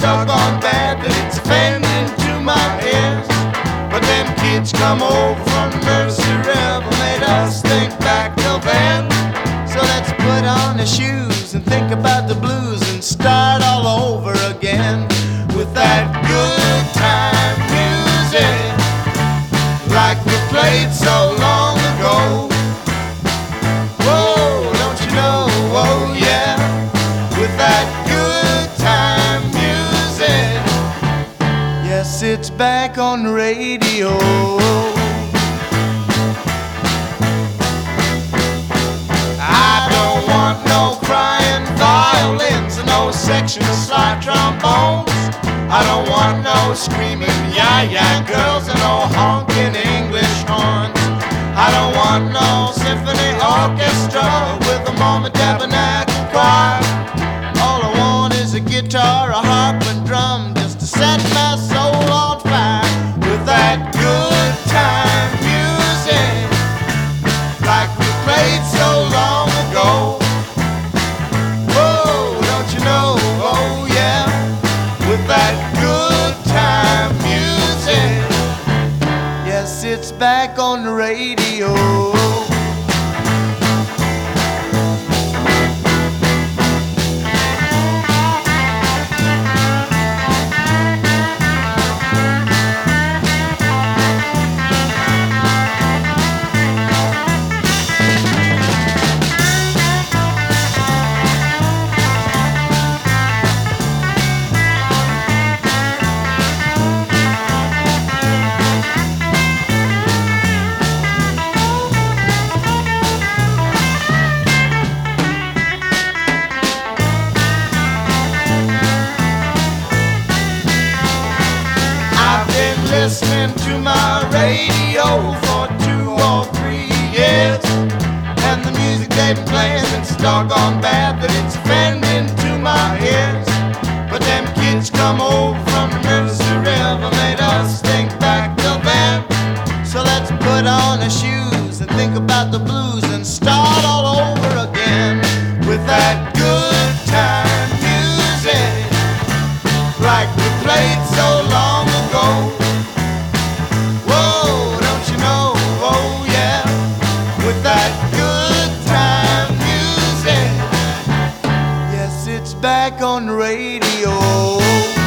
bad that it's offending to my ears. But them kids come over from Mersey River made us think back till then. So let's put on the shoes and think about the blues and start all over again with that back on the radio. I don't want no crying violins and no section slide trombones. I don't want no screaming yeah-yeah girls and no honking English horns. I don't want no symphony orchestra with a tabernacle choir. It's back on the radio. Listening to my radio for two or three years. And the music they've been playing, it's doggone bad, but it's offending to my ears. But them kids come over from the Mersey River, made us think back till them. So let's put on our shoes and think about the blues and start all over again with that good time music like we played so it's back on the radio.